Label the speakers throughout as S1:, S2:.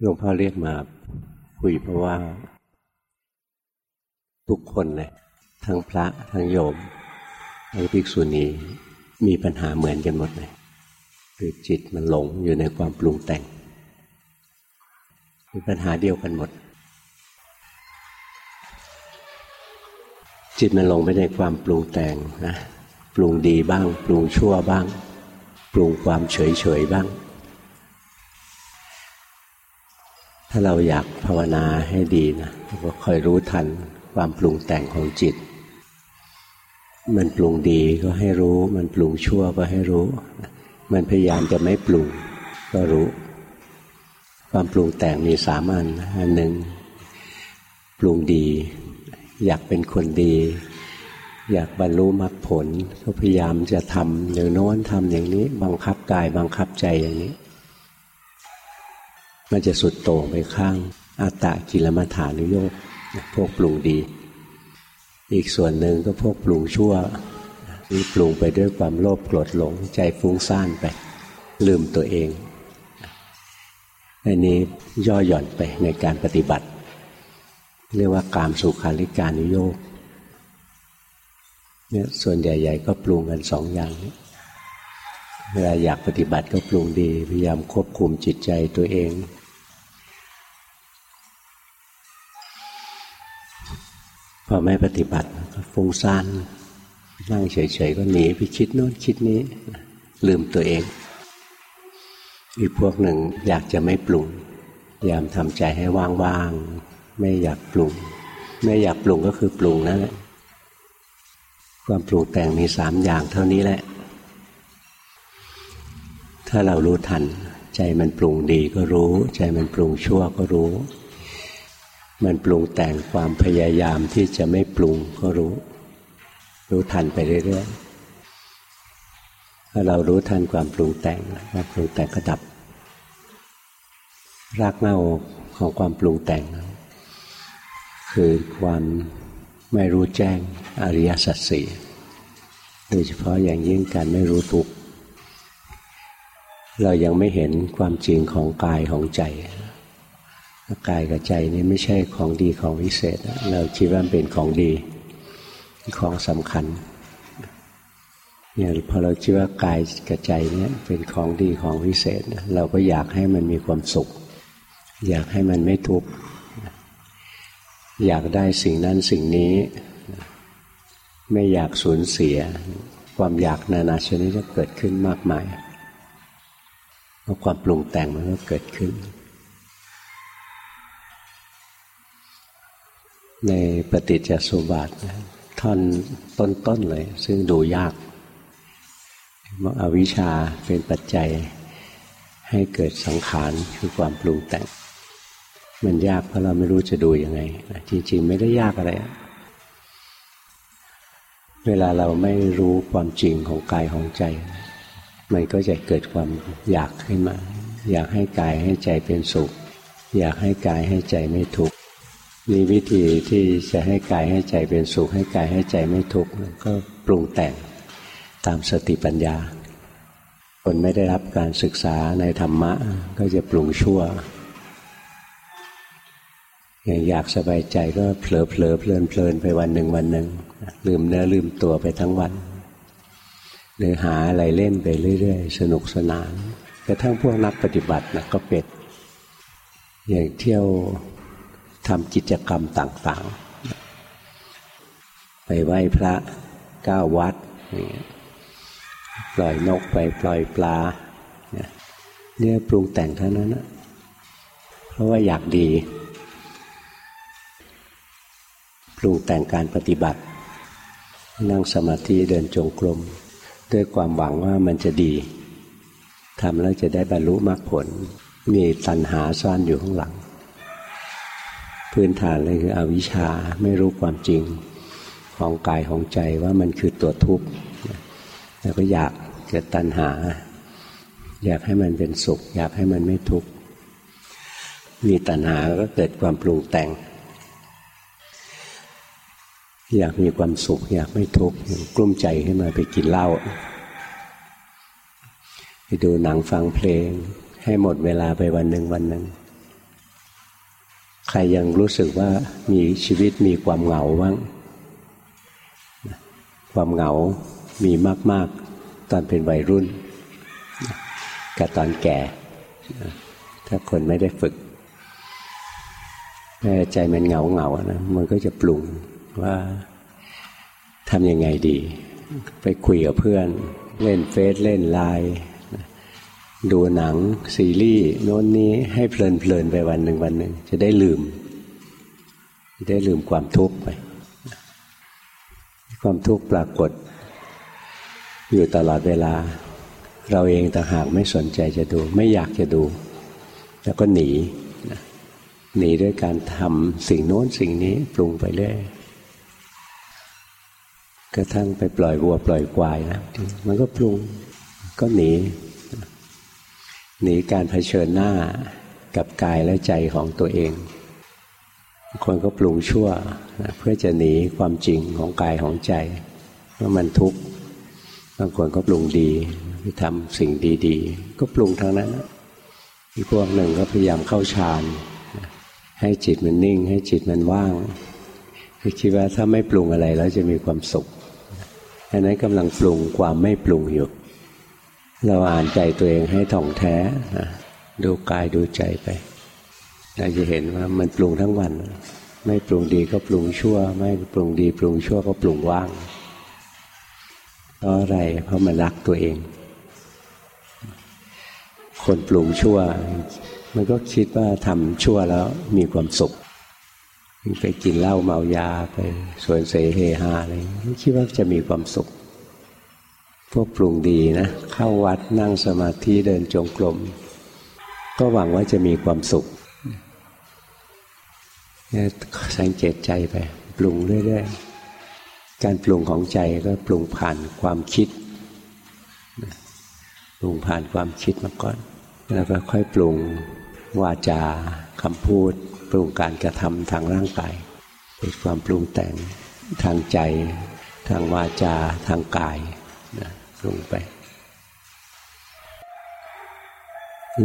S1: หลวงพ่อเรียกมาคุยเพราะว่า ทุกคนเลยทั้งพระทั้งโยมทั้งภิกษุณีมีปัญหาเหมือนกันหมดเลยคือจิตมันหลงอยู่ในความปรุงแต่งมีปัญหาเดียวกันหมด จิตมันหลงไปในความปรุงแต่งนะปรุงดีบ้าง ปรุงชั่วบ้าง ปรุงความเฉยเฉยบ้าง ถ้าเราอยากภาวนาให้ดีนะก็คอยรู้ทันความปรุงแต่งของจิต มันปรุงดีก็ให้รู้ มันปรุงชั่วก็ให้รู้ มันพยายามจะไม่ปรุงก็รู้ ความปรุงแต่งมีสามอันอันหนึ่งปรุงดี อยากเป็นคนดี อยากบรรลุมรรคผลก็พยายามจะทำอย่างโน้นทำอย่างนี้ บังคับกายบังคับใจอย่างนี้ มันจะสุดโต่งไปข้างอัตตะกิลมัฐานุโยกพวกปรุงดี อีกส่วนหนึ่งก็พวกปรุงชั่วนี่ปรุงไปด้วยความโลภโกรธหลงใจฟุ้งซ่านไป ลืมตัวเองอันนี้ย่อหย่อนไปในการปฏิบัติ เรียกว่ากามสุขาริการนุโยกเนี่ยส่วนใหญ่ๆก็ปรุงกันสองอย่างเวลาอยากปฏิบัติก็ปรุงดี พยายามควบคุมจิตใจตัวเอง พอไม่ปฏิบัติก็ฟุ้งซ่านนั่งเฉยๆก็หนีไปคิดโน้นคิดนี้ ลืมตัวเอง อีกพวกหนึ่งอยากจะไม่ปรุงพยายามทำใจให้ว่างๆไม่อยากปรุง ไม่อยากปรุงก็คือปรุงนั่นแหละความปรุงแต่งมีสามอย่างเท่านี้แหละ ถ้าเรารู้ทัน ใจมันปรุงดีก็รู้ ใจมันปรุงชั่วก็รู้ มันปรุงแต่งความพยายามที่จะไม่ปรุงก็รู้ รู้ทันไปเรื่อยๆถ้าเรารู้ทันความปรุงแต่งความปรุงแต่งก็ดับ รากเหง้าของความปรุงแต่ง คือความไม่รู้แจ้งอริยสัจสี่โดยเฉพาะอย่างยิ่งการไม่รู้ทุกเรายังไม่เห็นความจริงของกายของใจ กายกับใจนี่ไม่ใช่ของดีของวิเศษ เราคิดว่าเป็นของดี ของสำคัญเนี่ยพอเราคิดว่ากายกับใจเนี่ยเป็นของดีของวิเศษ เราก็อยากให้มันมีความสุข อยากให้มันไม่ทุกข์อยากได้สิ่งนั้นสิ่งนี้ ไม่อยากสูญเสีย ความอยากนานาชนิดจะเกิดขึ้นมากมายเพราะความปรุงแต่งมันก็เกิดขึ้น ในปฏิจจสุบาทท่อนต้นๆเลย ซึ่งดูยากอวิชชาเป็นปัจจัยให้เกิดสังขารคือความปรุงแต่ง มันยากเพราะเราไม่รู้จะดูยังไง จริง ๆ ไม่ได้ยากอะไร เวลาเราไม่รู้ความจริงของกายของใจ มันก็จะเกิดความอยากขึ้นมา อยากให้กายให้ใจเป็นสุข อยากให้กายให้ใจไม่ทุกข์ มีวิธีที่จะให้กายให้ใจเป็นสุขให้กายให้ใจไม่ทุกข์ก็ปรุงแต่งตามสติปัญญา คนไม่ได้รับการศึกษาในธรรมะ ก็จะปรุงชั่ว อย่างอยากสบายใจก็เผลอเผลอเพลินเพลินไปวันหนึ่งวันหนึ่งลืมเนื้อลืมตัวไปทั้งวัน หรือหาอะไรเล่นไปเรื่อยๆ สนุกสนานกระทั่งพวกนักปฏิบัตินะก็เป็ดอย่างเที่ยว ทำกิจกรรมต่างๆ ไปไหว้พระก้าวัด ปล่อยนกไปปล่อยปลาเนี่ยปรุงแต่งเท่านั้นนะเพราะว่าอยากดี ปรุงแต่งการปฏิบัติ นั่งสมาธิเดินจงกรมด้วยความหวังว่ามันจะดีทำแล้วจะได้บรรลุมรรคผล มีตัณหาซ่อนอยู่ข้างหลัง พื้นฐานเลยคืออวิชชาไม่รู้ความจริงของกายของใจว่ามันคือตัวทุกข์แล้วก็อยากเกิดตัณหา อยากให้มันเป็นสุข อยากให้มันไม่ทุกข์มีตัณหาก็เกิดความปรุงแต่ง อยากมีความสุข อยากไม่ทุกข์กลุ้มใจขึ้นมาไปกินเหล้าไปดูหนังฟังเพลง ให้หมดเวลาไปวันหนึ่งวันหนึ่ง ใครยังรู้สึกว่ามีชีวิตมีความเหงาบ้างความเหงามีมาก ๆ ตอนเป็นวัยรุ่น กับตอนแก่ ถ้าคนไม่ได้ฝึกใจมันเหงาเหงานะมันก็จะปรุงว่าทำยังไงดี ไปคุยกับเพื่อน เล่นเฟซเล่นไลน์ ดูหนังซีรีส์โน้นนี้ให้เพลินเพลินไปวันหนึ่งวันหนึ่งจะได้ลืม ได้ลืมความทุกข์ไป ความทุกข์ปรากฏ อยู่ตลอดเวลา เราเองต่างหากไม่สนใจจะดู ไม่อยากจะดู แล้วก็หนีหนีด้วยการทำสิ่งโน้นสิ่งนี้ปรุงไปเรื่อยกระทั่งไปปล่อยวัวปล่อยควายนะมันก็ปรุงก็หนี หนีการเผชิญหน้ากับกายและใจของตัวเองคนก็ปรุงชั่วเพื่อจะหนีความจริงของกายของใจว่ามันทุกข์บางคนก็ปรุงดีไปทำสิ่งดีๆ ก็ปรุงทั้งนั้นอีกพวกหนึ่งก็พยายามเข้าฌานให้จิตมันนิ่ง ให้จิตมันว่างคิดว่าถ้าไม่ปรุงอะไรแล้วจะมีความสุขอันนั้นกำลังปรุงความไม่ปรุงอยู่ เราอ่านใจตัวเองให้ถ่องแท้ดูกายดูใจไปเราจะเห็นว่ามันปรุงทั้งวัน ไม่ปรุงดีก็ปรุงชั่ว ไม่ปรุงดีปรุงชั่วก็ปรุงว่างเพราะอะไรเพราะมันรักตัวเอง คนปรุงชั่ว มันก็คิดว่าทำชั่วแล้วมีความสุขไปกินเหล้าเมายาไปสวนเสเฮฮาอะไรคิดว่าจะมีความสุข พวกปรุงดีนะ เข้าวัดนั่งสมาธิเดินจงกรมก็หวังว่าจะมีความสุขเนี่ยสังเกตใจไป ปรุงเรื่อยๆ การปรุงของใจก็ปรุงผ่านความคิด ปรุงผ่านความคิดมาก่อน แล้วก็ค่อยปรุงวาจาคำพูด ปรุงการกระทำทางร่างกายเป็นความปรุงแต่งทางใจ ทางวาจาทางกายนะ ปรุงไป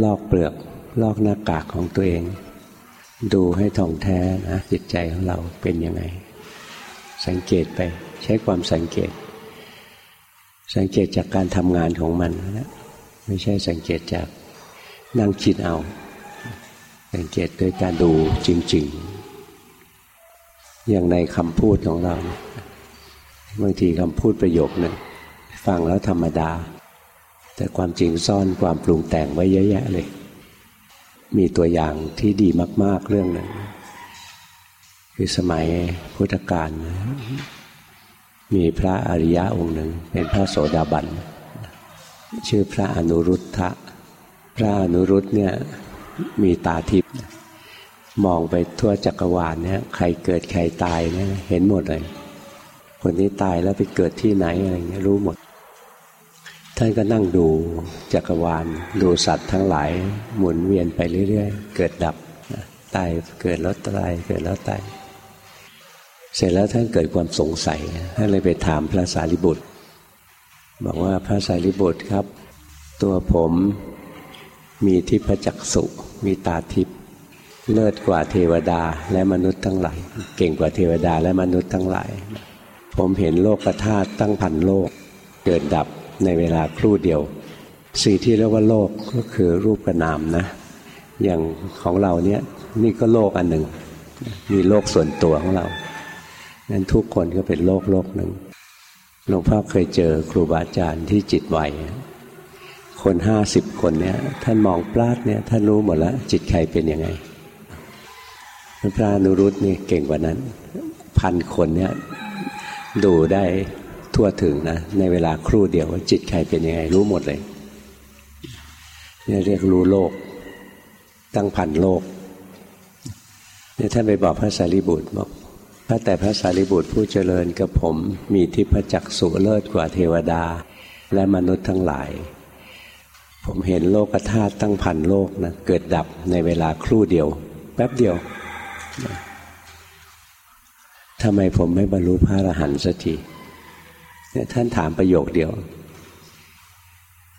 S1: ลอกเปลือก ลอกหน้ากากของตัวเอง ดูให้ท่องแท้นะจิตใจของเราเป็นยังไง สังเกตไปใช้ความสังเกต สังเกตจากการทำงานของมันนะไม่ใช่สังเกตจากนั่งคิดเอา สังเกตด้วยการดูจริง ๆ อย่างในคำพูดของเรา บางทีคำพูดประโยคหนึ่ง ฟังแล้วธรรมดา แต่ความจริงซ่อนความปรุงแต่งไว้เยอะแยะเลย มีตัวอย่างที่ดีมาก ๆเรื่องหนึ่งคือสมัยพุทธกาลมีพระอริยะองค์หนึ่ง เป็นพระโสดาบันชื่อพระอนุรุทธะพระอนุรุตเนี่ยมีตาทิพย์มองไปทั่วจักรวาลเนี่ยใครเกิดใครตายเนี่ยเห็นหมดเลย คนนี้ตายแล้วไปเกิดที่ไหนอะไรเงี้ยรู้หมด ท่านก็นั่งดูจักรวาล ดูสัตว์ทั้งหลาย หมุนเวียนไปเรื่อยๆ เกิดดับตายเกิดแล้วตายเกิดแล้วตายเสร็จแล้วท่านเกิดความสงสัยท่านเลยไปถามพระสารีบุตร บอกว่าพระสารีบุตรครับ ตัวผมมีทิพจักสุมีตาทิพเลิศกว่าเทวดาและมนุษย์ทั้งหลาย เก่งกว่าเทวดาและมนุษย์ทั้งหลาย ผมเห็นโลกธาตุตั้งพันโลก เกิดดับ ในเวลาครู่เดียว สิ่งที่เรียกว่าโลกก็คือรูปกระนามนะ อย่างของเราเนี่ยนี่ก็โลกอันหนึ่ง มีโลกส่วนตัวของเรานั้นทุกคนก็เป็นโลกโลกหนึ่งหลวงพ่อเคยเจอครูบาอาจารย์ที่จิตไหวคนห้าสิบคนเนี่ย ท่านมองปลาดเนี่ยท่านรู้หมดแล้วจิตใครเป็นยังไงพระนุรุตนี่เก่งกว่านั้น พันคนเนี่ยดูได้ ทั่วถึงนะในเวลาครู่เดียวว่าจิตใครเป็นยังไงรู้หมดเลยนี่เรียกรู้โลก ตั้งพันโลกเนี่ยท่านไปบอกพระสารีบุตรบอกพระแต่พระสารีบุตรผู้เจริญกับผมมีทิพจักสุเลิศกว่าเทวดา และมนุษย์ทั้งหลาย ผมเห็นโลกธาตุตั้งพันโลกนะเกิดดับในเวลาครู่เดียว แป๊บเดียวทำไมผมไม่บรรลุพระอรหันต์สักที เนี่ยท่านถามประโยคเดียว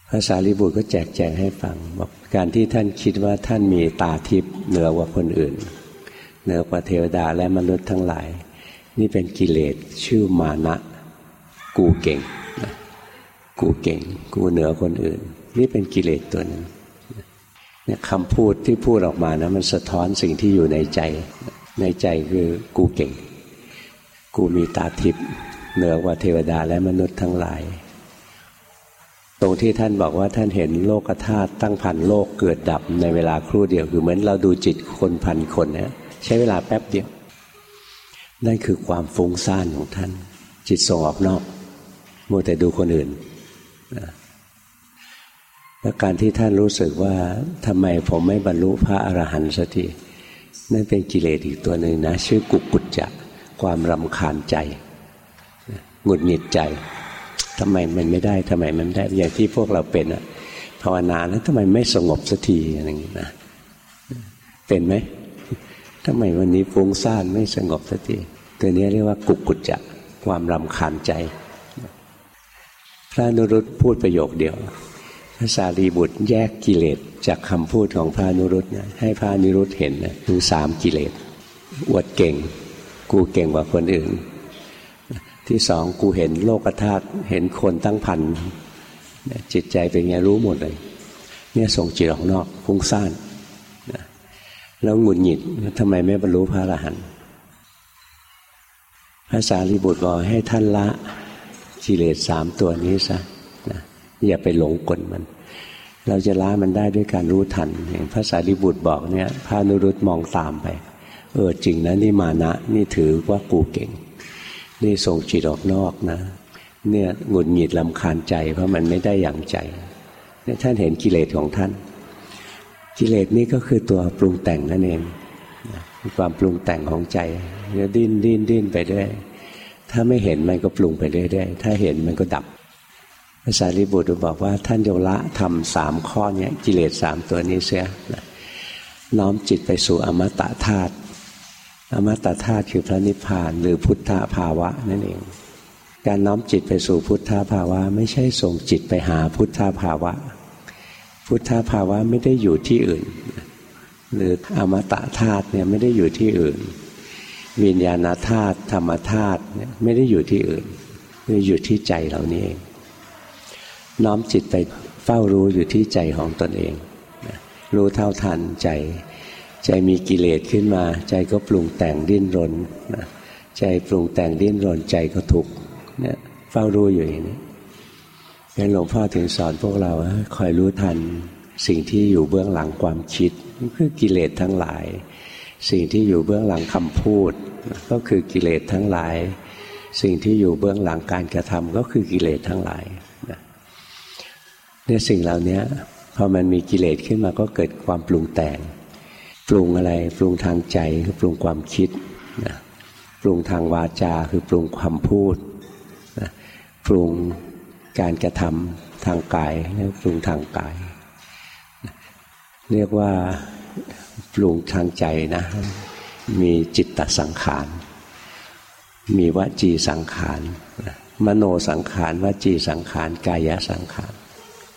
S1: ภาษาลิบุตรก็แจกแจงให้ฟังบอกการที่ท่านคิดว่าท่านมีตาทิพย์เหนือกว่าคนอื่น เหนือกว่าเทวดาและมนุษย์ทั้งหลาย นี่เป็นกิเลสชื่อมานะ กูเก่ง กูเก่ง กูเหนือคนอื่น นี่เป็นกิเลสตัวหนึ่งเนี่ยคำพูดที่พูดออกมานะมันสะท้อนสิ่งที่อยู่ในใจ ในใจคือกูเก่ง กูมีตาทิพย์ เหนือกว่าเทวดาและมนุษย์ทั้งหลาย ตรงที่ท่านบอกว่าท่านเห็นโลกธาตุตั้งพันโลกเกิดดับในเวลาครู่เดียวคือเหมือนเราดูจิตคนพันคนนะใช้เวลาแป๊บเดียว นั่นคือความฟุ้งซ่านของท่าน จิตส่งออกนอกมัวแต่ดูคนอื่นแล้วการที่ท่านรู้สึกว่าทำไมผมไม่บรรลุพระอรหันต์สักทีนั่นเป็นกิเลสอีกตัวหนึ่งนะ ชื่อกุกุจจะความรำคาญใจ หงุดหงิดใจทำไมมันไม่ได้ทำไมมันได้อย่างที่พวกเราเป็นอะภาวนาแล้วทำไมไม่สงบสักทีอะไรอย่างนี้นะเป็นไหมทำไมวันนี้ฟุ้งซ่านไม่สงบสักทีตัวนี้เรียกว่ากุกุจจะความรำคาญใจ พระนุรุตพูดประโยคเดียวพระสารีบุตรแยกกิเลสจากคำพูดของพระนุรุตให้พระนิรุตเห็นนะคือสามกิเลสอวดเก่ง กูเก่งกว่าคนอื่น ที่สองกูเห็นโลกธาตุเห็นคนตั้งพันจิตใจเป็นไงรู้หมดเลย เนี่ยส่งจิตออกนอกฟุ้งซ่านแล้วหงุดหงิดทำไมไม่บรรลุพระอรหันต์พระสารีบุตรบอกให้ท่านละกิเลสสามตัวนี้ซะนะอย่าไปหลงกลมัน เราจะละมันได้ด้วยการรู้ทันอย่างพระสารีบุตรบอกเนี่ยพระนุรุตมองตามไป เออจริงนะนี่มานะ นี่ถือว่ากูเก่ง นี่ส่งจิตออกนอกนะ เนี่ยหงุดหงิดลำคาญใจเพราะมันไม่ได้อย่างใจเนี่ยท่านเห็นกิเลสของท่าน กิเลสนี่ก็คือตัวปรุงแต่งนั่นเองความปรุงแต่งของใจจะดิ้นดิ้นดิ้นไปเรื่อยถ้าไม่เห็นมันก็ปรุงไปเรื่อยๆถ้าเห็นมันก็ดับภาษาลิบุตรบอกว่าท่านโยละทำสามข้อเนี้กิเลสสามตัวนี้เสียน้อมจิตไปสู่อมตะธาตุ อมตะธาตุคือพระนิพพาน หรือพุทธภาวะนั่นเอง การน้อมจิตไปสู่พุทธภาวะ ไม่ใช่ส่งจิตไปหาพุทธภาวะ พุทธภาวะไม่ได้อยู่ที่อื่น หรืออมตะธาตุเนี่ยไม่ได้อยู่ที่อื่น วิญญาณธาตุธรรมธาตุเนี่ยไม่ได้อยู่ที่อื่นอยู่ที่ใจเรานี่เองน้อมจิตไปเฝ้ารู้อยู่ที่ใจของตนเอง รู้เท่าทันใจ ใจมีกิเลสขึ้นมา ใจก็ปรุงแต่งดิ้นรนใจปรุงแต่งดิ้นรนใจก็ทุกข์เนี่ยเฝ้ารู้อยู่อย่างนี้งั้นหลวงพ่อถึงสอนพวกเราคอยรู้ทันสิ่งที่อยู่เบื้องหลังความคิดคือกิเลสทั้งหลาย สิ่งที่อยู่เบื้องหลังคำพูด ก็คือกิเลสทั้งหลาย สิ่งที่อยู่เบื้องหลังการกระทำก็คือกิเลสทั้งหลายเนี่ยสิ่งเหล่านี้พอมันมีกิเลสขึ้นมาก็เกิดความปรุงแต่ง ปรุงอะไร ปรุงทางใจคือปรุงความคิดนะปรุงทางวาจาคือปรุงความพูดนะปรุงการกระทำทางกายปรุงทางกายเรียกว่าปรุงทางใจนะมีจิตตสังขาร มีวจีสังขารมโนสังขารวจีสังขารกายสังขาร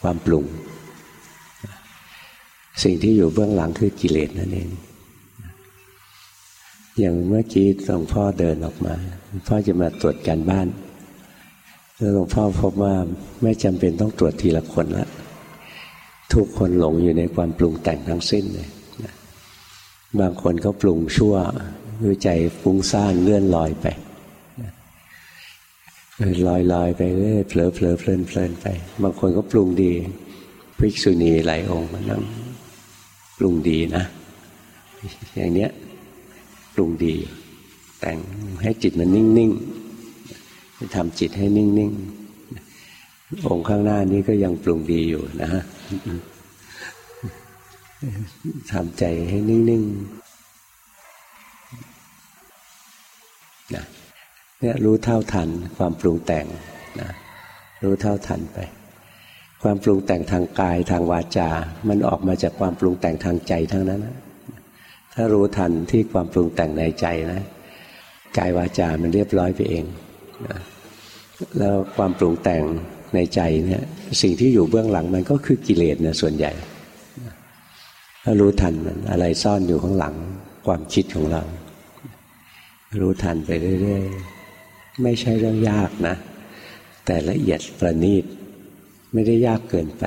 S1: ความปรุง สิ่งที่อยู่เบื้องหลังคือกิเลสนั่นเอง อย่างเมื่อกี้หลวงพ่อเดินออกมาพ่อจะมาตรวจการบ้านแล้วหลวงพ่อพบว่าไม่จำเป็นต้องตรวจทีละคนละทุกคนหลงอยู่ในความปรุงแต่งทั้งสิ้นเลยบางคนก็ปรุงชั่วด้วยใจฟุ้งซ่านเลื่อนลอยไปลอยลอยไปเรื่อยเผลอเผลอเพลินเพลินไป บางคนก็ปรุงดีภิกษุณีหลายองค์มันนั่ง ปรุงดีนะ อย่างเนี้ยปรุงดี แต่งให้จิตมันนิ่งๆทำจิตให้นิ่งๆองค์ข้างหน้านี้ก็ยังปรุงดีอยู่นะฮะทำใจให้นิ่งๆนะเนี่ยรู้เท่าทันความปรุงแต่งนะรู้เท่าทันไป ความปรุงแต่งทางกายทางวาจา มันออกมาจากความปรุงแต่งทางใจทั้งนั้นนะถ้ารู้ทันที่ความปรุงแต่งในใจนะกายวาจา มันเรียบร้อยไปเองนะแล้วความปรุงแต่งในใจเนี่ยสิ่งที่อยู่เบื้องหลังมันก็คือกิเลสนะส่วนใหญ่ถ้ารู้ทันมันอะไรซ่อนอยู่ข้างหลัง ความคิดของเรา รู้ทันไปเรื่อยๆไม่ใช่เรื่องยากนะ แต่ละเอียดประณีต ไม่ได้ยากเกินไป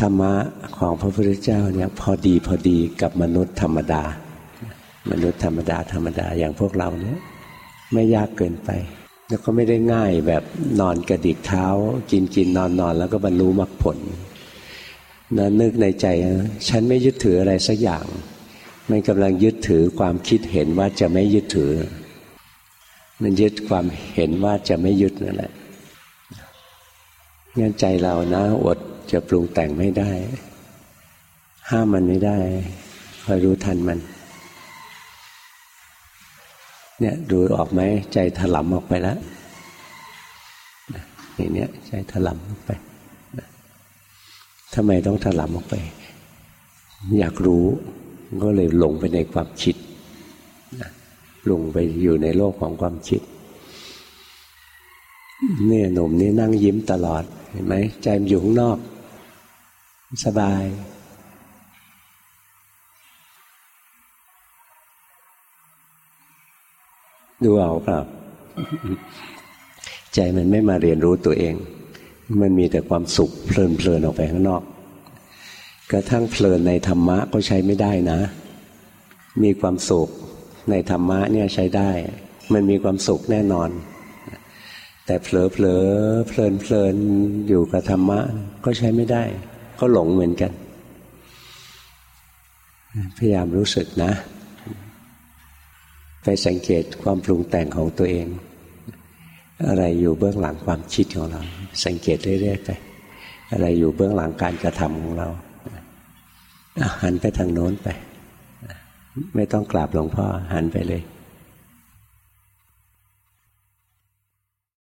S1: ธรรมะของพระพุทธเจ้าเนี่ยพอดีพอดีกับมนุษย์ธรรมดา มนุษย์ธรรมดาธรรมดาอย่างพวกเราเนี่ยไม่ยากเกินไป แล้วก็ไม่ได้ง่ายแบบนอนกระดิกเท้า กินกินนอนนอนแล้วก็บรรลุมรรคผลนะนึกในใจฉันไม่ยึดถืออะไรสักอย่างมันกำลังยึดถือความคิดเห็นว่าจะไม่ยึดถือ มันยึดความเห็นว่าจะไม่ยึดนั่นแหละ งั้นใจเรานะอดจะปรุงแต่งไม่ได้ ห้ามมันไม่ได้คอยรู้ทันมัน เนี่ยดูออกไหมใจถลำออกไปแล้วนี่เนี่ยใจถลำออกไปทำไมต้องถลำออกไป อยากรู้ก็เลยหลงไปในความคิดหลงไปอยู่ในโลกของความคิดเนี่ยหนุ่มนี่นั่งยิ้มตลอด เห็นไหมใจมันอยู่ข้างนอก สบาย ดูเอาเปล่าใจมันไม่มาเรียนรู้ตัวเอง มันมีแต่ความสุขเพลินเพลินออกไปข้างนอก กระทั่งเพลินในธรรมะก็ใช้ไม่ได้นะ มีความสุขในธรรมะเนี่ยใช้ได้ มันมีความสุขแน่นอน แต่เผลอเผลอเพลินเพลินอยู่กับธรรมะ ก็ใช้ไม่ได้ ก็หลงเหมือนกัน พยายามรู้สึกนะ ไปสังเกตความปรุงแต่งของตัวเอง อะไรอยู่เบื้องหลังความคิดของเรา สังเกตเรื่อยๆไป อะไรอยู่เบื้องหลังการกระทำของเราหันไปทางโน้นไป ไม่ต้องกราบหลวงพ่อหันไปเลย